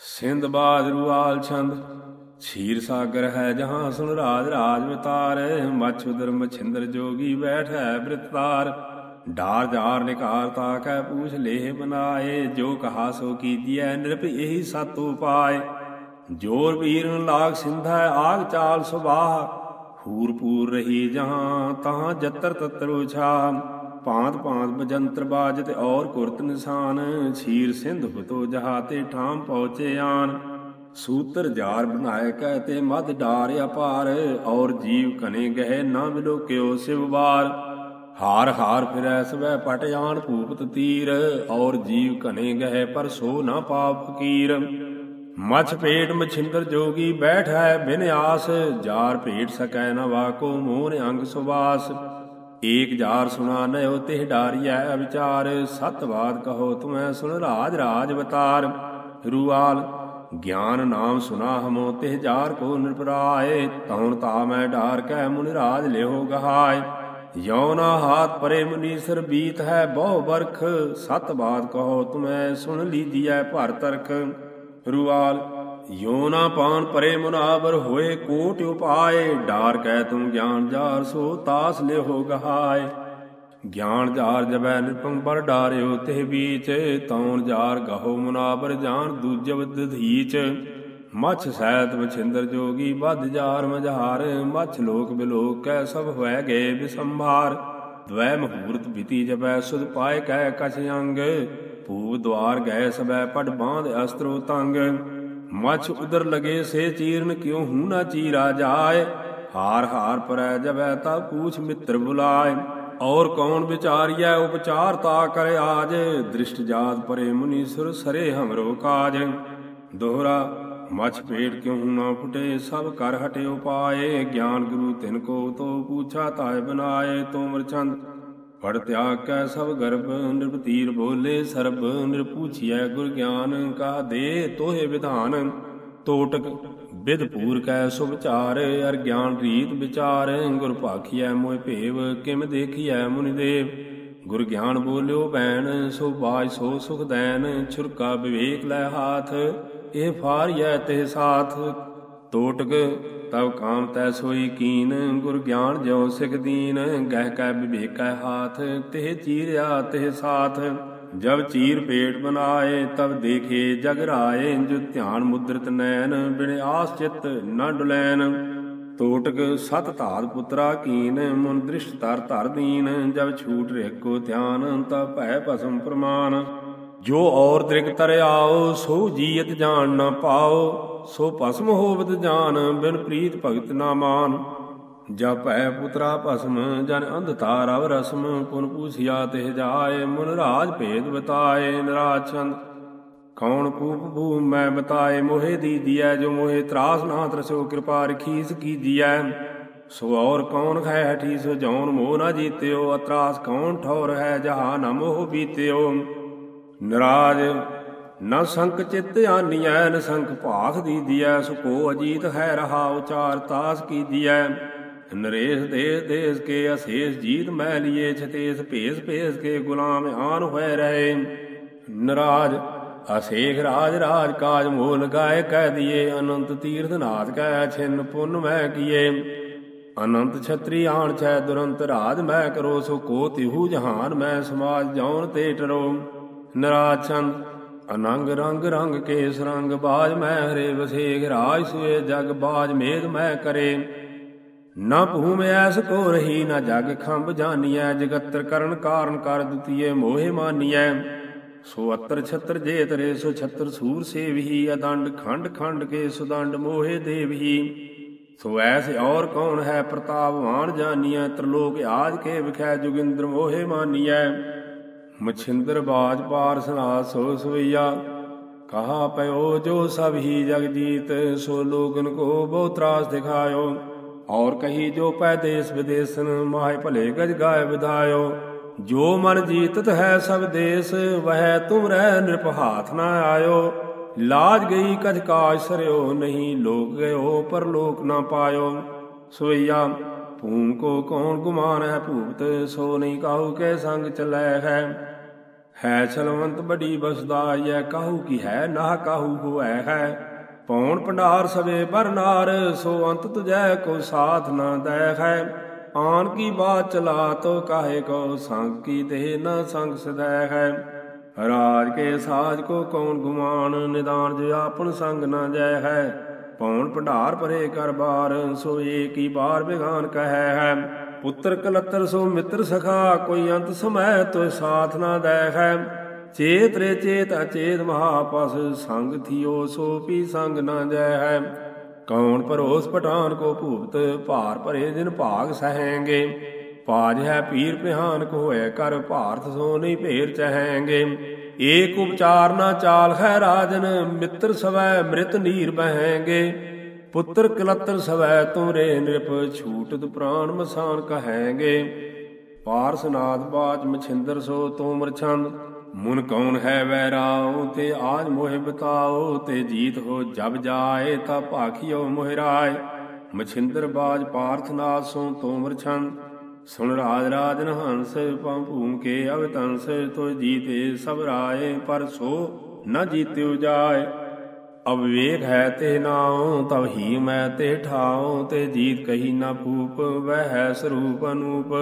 ਸਿੰਧ ਬਾਜ ਆਲ ਛੰਦ, ਛੀਰ ਸਾਗਰ ਹੈ ਜਹਾਂ ਸੁਨ ਰਾਜ ਰਾਜ ਵਿਤਾਰ, ਮਛ ਉਦਰ ਮਛਿੰਦਰ ਜੋਗੀ ਬੈਠੈ ਬ੍ਰਿਤਾਰ ਡਾਰ ਜਾਰ ਨਿਕਾਰ ਤਾਕੈ ਪੂਛ ਲੇਹ ਬਨਾਏ, ਜੋ ਕਹਾ ਸੋ ਕੀਜੀਐ ਨਿਰਭ ਇਹੀ ਸਤ ਉਪਾਏ। ਜੋਰ ਵੀਰਨ ਲਾਗ ਸਿੰਧੈ ਆਗ ਚਾਲ ਸੁਬਾਹ ਹੂਰ ਪੂਰ ਰਹੀ ਜਹਾਂ ਤਹਾਂ ਜਤਰ ਤਤਰ ਉਛਾ ਭਾਂਤ ਭਾਂਤ ਬਜੰਤਰ ਬਾਜ ਤੇ ਔਰ ਕੁਰਤ ਨਿਸ਼ਾਨ, ਛੀਰ ਸਿੰਧ ਹੁਤੋ ਜਹਾ ਠਾਮ ਪਹੁੰਚੇ ਆਨ। ਸੂਤਰ ਜਾਰ ਬਣਾਏ ਕਹਿ ਤੇ ਮਦ ਡਾਰ ਅਪਾਰ, ਔਰ ਜੀਵ ਕਨੇ ਗਹਿ ਨਾ ਮਿਲੋ ਕਿਉ ਸਿਵਵਾਰ ਹਾਰ ਹਾਰ ਫਿਰੈ ਸਵੈ ਪਟ ਆਣ ਭੂਪਤ ਤੀਰ, ਔਰ ਜੀਵ ਕਨੇ ਗਹਿ ਪਰ ਸੋ ਨਾ ਪਾਪ ਫਕੀਰ। ਮਛ ਪੇਟ ਮਛਿੰਦਰ ਜੋਗੀ ਬੈਠੈ ਬਿਨ ਆਸ, ਜਾਰ ਭੇਟ ਸਕੈ ਨ ਵਾਕੋ ਮੋਨ ਅੰਗ ਸੁਵਾਸ। ਏਕ ਜਾਰ ਸੁਣਾ ਨਯੋ ਤਿਹ ਡਾਰੀਐ ਵਿਚਾਰ, ਸਤ ਬਾਤ ਕਹੋ ਤੁਮੈ ਸੁਣ ਰਾਜ ਰਾਜ ਬਤਾਰ ਰੂਆਲ, ਗਿਆਨ ਨਾਮ ਸੁਨਾ ਹਮੋ ਤਿਹ ਜਾਰ ਕੋ ਨਿਰਪਰਾਏ, ਤਉਣ ਤਾ ਮੈਂ ਡਾਰ ਕੈ ਮੁਨ ਰਾਜ ਲਿਓ ਗਹਾਏ। ਯੋਨਾ ਹਾਥ ਪਰੇ ਮੁਨੀਸਰ ਬੀਤ ਹੈ ਬਹੁ ਬਰਖ, ਸਤ ਬਾਤ ਕਹੋ ਤੁਮੈ ਸੁਣ ਲੀਜੀਐ ਭਰ ਤਰਖ। ਰੂਆਲ ਯੋ ਨਾ ਪਾਨ ਪਰੇ ਮੁਨਾਵਰ ਹੋਏ ਕੋਟ ਉਪਾਏ, ਡਾਰ ਕਹਿ ਤੁਮ ਗਿਆਨ ਜਾਰ ਸੋ ਤਾਸ ਲਿਹੋ ਗਹਾਏ। ਗਿਆਨ ਜਾਰ ਜਬੈ ਨਿਰਪੰਗ ਬਰ ਡਾਰਿਓ ਤੇ ਬੀਚ, ਤੌਣ ਜਾਰ ਗਹੋ ਮੁਨਾਵਰ ਜਾਨ ਦੂਜਵ ਦਧੀਚ ਮਛ ਸੈਤ ਵਿਛਿੰਦਰ ਜੋਗੀ ਬਦ ਜਾਰ ਮਝਾਰ, ਮਛ ਲੋਕ ਬਿਲੋਕ ਕੈ ਸਭ ਹੋਇ ਗਏ ਬਿਸੰਭਾਰ। ਦਵੈ ਮਹੂਰਤ ਬਿਤੀ ਜਬੈ ਸੁਧ ਪਾਏ ਕਹਿ ਕਛ ਅੰਗ ਭੂਪ ਦਵਾਰ ਗਏ ਸਬੈ ਪੜ ਬਾਂਧ ਅਸਤਰੋ ਤੰਗ। ਮਛ ਉਦਰ ਲਗੇ ਸੇ ਚੀਰਨ ਕਿਉ ਹੂ ਨਾ ਚੀਰਾ ਜਾਏ? ਹਾਰ ਹਾਰ ਪਰੈ ਜਬੈ ਤਾ ਪੂਛ ਮਿੱਤਰ ਬੁਲਾਏ। ਔਰ ਕੌਣ ਵਿਚਾਰੀਐ ਉਪਚਾਰ ਤਾ ਕਰੇ ਆਜ? ਦ੍ਰਿਸ਼ਟ ਜਾਤ ਪਰੇ ਮੁਨੀ ਸੁਰ ਸਰੇ ਹਮਰੋ ਕਾਜ। ਦੋਹਰਾ, ਮਛ ਪੇਟ ਕਿਉ ਨਾ ਫੁਟੇ ਸਭ ਕਰ ਹਟੇ ਉਪਾਏ। ਗਿਆਨ ਗੁਰੂ ਤਿਨ ਕੋ ਤੋ ਪੂਛਾ ਤਾਇ ਬਨਾਏ। ਤੋਮਰ ਚੰਦ ਪੜ ਤਿਆਗ ਕੈ ਸਭ ਗਰਭ ਨਿਰਪਤੀਰ ਬੋਲੇ ਸਰਬ, ਨਿਰਪੂਛਿਐ ਗੁਰ ਗਿਆਨ ਕਾ ਦੇ ਤੋਹੇ ਵਿਧਾਨ। ਤੋਟਕ ਵਿਦ ਪੂਰ ਕੈ ਸੁ ਅਰ ਗਿਆਨ ਰੀਤ ਵਿਚਾਰ, ਗੁਰ ਭਾਖੀਐ ਮੋਇ ਭੇਵ, ਕਿਮ ਦੇਖੀਐ ਮੁਨਿ ਦੇਵ। ਗੁਰ ਗਿਆਨ ਬੋਲਿਓ ਬੈਣ ਸੋ ਬਾਜ ਸੋ ਸੁਖ ਦੈਨ, ਛੁਰਕਾ ਵਿਵੇਕ ਲੈ ਹਾਥ, ਇਹ ਫਾਰਿਐ ਤੇ ਸਾਥ। ਤੋਟਕ ਤਬ ਕਾਮ ਤੈ ਸੋਈ ਕੀਨ, ਗੁਰ ਗਿਆਨ ਜਿਉ ਸਿਖ ਦੀਨ, ਗਹਿ ਕੈ ਵਿਵੇਕੈ ਹਾਥ ਤੇ ਚੀਰਿਆ ਤੇ ਸਾਥ। ਜਬ ਚੀਰ ਪੇਟ ਬਨਾਏ ਤਬ ਦੇਖੇ ਜਗ ਰਾਏ ਜੋ ਧਿਆਨ ਮੁਦਰਤ ਨੈਣ, ਬਿਨ ਆਸ ਚਿਤ ਨ ਡੁਲੈਨ ਤੋਟਕ ਸਤ ਧਾਤ ਪੁੱਤਰਾ ਕੀਨ, ਮਨ ਦ੍ਰਿਸ਼ ਤਰ ਧਰ ਦੀਨ, ਜਬ ਛੂਟ ਰੇਕੋ ਧਿਆਨ ਤਬ ਭੈ ਭਸਮ ਪ੍ਰਮਾਨ। ਜੋ ਔਰ ਦ੍ਰਿਗ ਤਰਿਆਓ, ਸੋ ਜੀਤ ਜਾਣ ਨਾ ਪਾਓ, ਸੋ ਭਸਮ ਹੋਵਤ ਜਾਨ, ਬਿਨ ਪ੍ਰੀਤ ਭਗਤ ਨਾ ਮਾਨ। ਜਪੈ ਪੁੱਤਰਾ ਭਸਮ, ਜਨ ਅੰਧਤਾ ਰਵ ਰਸਮ, ਪੁਨ ਪੂਸਿਆ ਤੇ ਜਾਏ, ਮੁਨ ਰਾਜ ਭੇਦ ਬਤਾਏ, ਨਰਾਜ ਚੰਦ। ਕੌਣ ਕੂਪ ਭੂ ਮੈਂ ਬਤਾਏ, ਮੋਹਿ ਦੀਜੀਐ ਜੋ ਮੋਹਿ ਤਰਾਸ ਨਾ ਤਰਸੋ, ਕਿਰਪਾ ਰਖੀਸ ਕੀਜੀਐ ਸੋ ਔਰ ਕੌਣ ਖੈ ਹਠੀ ਸੋ ਜੌਨ ਮੋਹ ਨਾ ਜੀਤਿਓ, ਅਤਰਾਸ ਕੌਣ ਠੌਰ ਹੈ ਜਹਾ ਨਾ ਮੋਹ ਬੀਤਿਓ। ਨਰਾਜ, ਨ ਸੰਕ ਚਿਤ ਆਨੀਐ ਨ ਸੰਕ ਭਾਖ ਦੀਜੀਐ ਸੋ ਕੋ ਅਜੀਤ ਹੈ ਰਹਾ ਉਚਾਰ ਤਾਸ ਕੀਜੀਐ ਨਰੇਸ਼ ਦੇਸ ਦੇਸ ਕੇ ਅਸੇਸ ਜੀਤ ਮੈ ਲਿਏ, ਛਤੇਸ ਭੇਸ ਭੇਸ ਕੇ ਗੁਲਾਮ ਆਨ ਹੋਏ ਰਹੇ। ਨਰਾਜ, ਅਸੇਖ ਰਾਜ ਰਾਜ ਕਾਜ ਮੋਲ ਗਾਏ, ਕਹਿ ਦਿਏ, ਅਨੰਤ ਤੀਰਥ ਨਾਥ ਕੈ, ਛਿਨ ਪੁੰਨ ਮੈਂ ਕੀਏ। ਅਨੰਤ ਛਤਰੀ ਆਣ ਛੈ ਦੁਰੰਤ ਰਾਜ ਮੈਂ ਕਰੋ ਸੋ ਕੋ ਤਿਹੂ ਜਹਾਨ ਮੈਂ ਸਮਾਜ ਜੌਨ ਤੇ ਟਰੋ। ਨਰਾਜ ਅਨੰਗ ਰੰਗ ਰੰਗ ਕੇ ਸਰੰਗ ਬਾਜ ਮੈਂ ਹਰੇ ਵਸੇਖ ਰਾਜ ਸੁਏ ਜਗ ਬਾਜ ਮੇਦ ਮੈਂ ਕਰੇ। ਨਾ ਭੂਮ ਐਸ ਕੋ ਰਹੀ ਨਾ ਜਗ ਖੰਭ ਜਾਨੀਐ, ਜਗਤਰ ਕਰਨ ਕਾਰਨ ਕਰ ਦਿੱਤੀਏ ਮੋਹਿ ਮਾਨੀਐ। ਸੋ ਅਤਰ ਛਤਰ ਜੇ ਤਰੇ ਸੋ ਛਤਰ ਸੂਰ ਸੇਵਹੀ, ਅਦੰਡ ਖੰਡ ਖੰਡ ਕੇ ਸੁਦੰਡ ਮੋਹਿ ਦੇਵਹੀ। ਸੋ ਐਸ ਔਰ ਕੌਣ ਹੈ ਪ੍ਰਤਾਪਵਾਨ ਜਾਨੀਐ, ਤ੍ਰਿਲੋਕ ਆਜ ਕੇ ਵਿਖੈ ਜੁਗਿੰਦਰ ਮੋਹਿ ਮਾਨੀਐ। ਮਛਿੰਦਰ ਬਾਜ ਪਾਰ ਸੋ ਸਵਈਆ, ਕਹਾ ਪਇਓ ਜੋ ਸਭ ਹੀ ਜਗਜੀਤ ਸੋ ਲੋਗਨ ਕੋ ਬਹੁ ਤਰਾਸ ਦਿਖਾਇਓ। ਔਰ ਕਹੀ ਜੋ ਪੈ ਦੇਸ ਵਿਦੇਸਨ, ਮਾਹਿ ਭਲੇ ਗਜ ਗਾਇ ਵਿਧਾਇਓ। ਜੋ ਮਨ ਜੀਤਤ ਹੈ ਸਭ ਦੇਸ, ਵਹਿ ਤੁਮ ਰਹਿ ਨਿਰਪ ਨਾ ਆਇਓ। ਲਾਜ ਗਈ ਕਜ ਕਾਜ ਸਰਿਓ, ਨਹੀਂ ਲੋਕ ਗਇਓ ਪਰ ਲੋਕ ਨਾ ਪਾਇਓ। ਸੋਈਆ ਭੂਮ ਕੋ ਕੌਣ ਗੁਮਾਨ ਹੈ? ਭੂਪਤ ਸੋ ਨਹੀਂ ਕਾਹੂ ਕੇ ਸੰਗ ਚਲੈ ਹੈ? ਹੈ ਛਲਵੰਤ ਬੜੀ ਬਸਦਾ ਇਹ ਕਾਹੂ ਕੀ ਹੈ? ਨਾ ਕਾਹੂ ਹੋਐ ਹੈ? ਪੌਣ ਭੰਡਾਰ ਸਵੇ ਬਰਨਾਰ ਸੋ ਅੰਤ ਤੁਜੈ ਕੋ ਸਾਥ ਨਾ ਦੈ ਹੈ? ਆਨ ਕੀ ਬਾਤ ਚਲਾ ਤੋ ਕਾਹੇ ਕੋ ਸੰਗ ਕੀ ਤੇ ਨਾ ਸੰਗ ਸਦੈ ਹੈ? ਰਾਜ ਕੇ ਸਾਜ ਕੋ ਕੌਣ ਗੁਮਾਨ? ਨਿਦਾਨ ਜੇ ਆਪਨ ਸੰਗ ਨਾ ਜੈ ਹੈ? ਪੌਣ ਭੰਡਾਰ ਭਰੇ ਕਰ ਬਾਰ, ਸੋ ਏਕੀ ਬਾਰ ਬਿਗਾਨ ਕਹੈ ਹੈ। ਪੁੱਤਰ ਕਲਤਰ, ਸੋ ਮਿੱਤਰ ਸਖਾ, ਕੋਈ ਅੰਤ ਸਮੈ ਤੋਇ ਸਾਥ ਨਾ ਦੈ ਹੈ। ਚੇਤ ਰੇ ਚੇਤ, ਅਚੇਤ ਮਹਾਪਸ ਸੰਗ ਥਿਓ, ਸੋ ਪੀ ਸੰਗ ਨਾ ਜੈ ਹੈ। ਕੌਣ ਪਰੋਸ ਪਟਾਨ ਕੋ ਭੂਪਤ ਭਾਰ ਭਰੇ ਜਿਨ ਭਾਗ ਸਹੈਂਗੇ। ਪਾਜ ਹੈ ਪੀਰ ਪਿਹਾਨ ਕੋ ਹੋਏ ਕਰ ਭਾਰਤ, ਸੋ ਨਹੀਂ ਭੇਰ ਚਹੈਂਗੇ। ਏਕ ਉਪਚਾਰ ਨਾ ਚਾਲ ਹੈ ਰਾਜਨ, ਮਿੱਤਰ ਸਵੈ ਮ੍ਰਿਤ ਨੀਰ ਬਹੈਂਗੇ। ਪੁੱਤਰ ਕਲਤਰ ਸਵੈ ਤੁਮਰੇ ਨਿਰਪ ਛੂਟਤ ਪ੍ਰਾਨ ਮਸਾਨ ਕਹੈਂਗੇ। ਪਾਰਸਨਾਦ ਬਾਜ ਮਛਿੰਦਰ ਸੋ ਤੋਮਰ ਛੰਦ, ਮੁਨ ਕੌਣ ਹੈ ਵੈਰਾਉ ਤੇ ਆਜ ਮੋਹਿ ਬਤਾਓ ਤੇ ਜੀਤ ਹੋ ਜਬ ਜਾਏ, ਤਾ ਭਾਖਿਓ ਮੋਹਿਰਾਏ ਮਛਿੰਦਰ ਬਾਜ ਪਾਰਥਨਾਦ ਸੋ ਤੋਮਰ ਛੰਦ ਸੁਣ ਰਾਜ ਰਾਜ ਹੰਸ ਪੰ ਭੂਮ ਕੇ ਅਵਤੰਸ ਤੋ ਜੀਤੇ, ਸਭ ਰਾਏ ਪਰ ਸੋ ਨ ਜੀਤਿਉ ਜਾਏ। ਅਵਵੇਕ ਹੈ ਤੇ ਨਾਉ, ਤਵ ਹੀ ਮੈਂ ਤੇ ਠਾਉ, ਤੇ ਜੀਤ ਕਹੀ ਨਾ ਭੂਪ ਵਹਿ ਹੈ ਸਰੂਪ ਅਨੂਪ।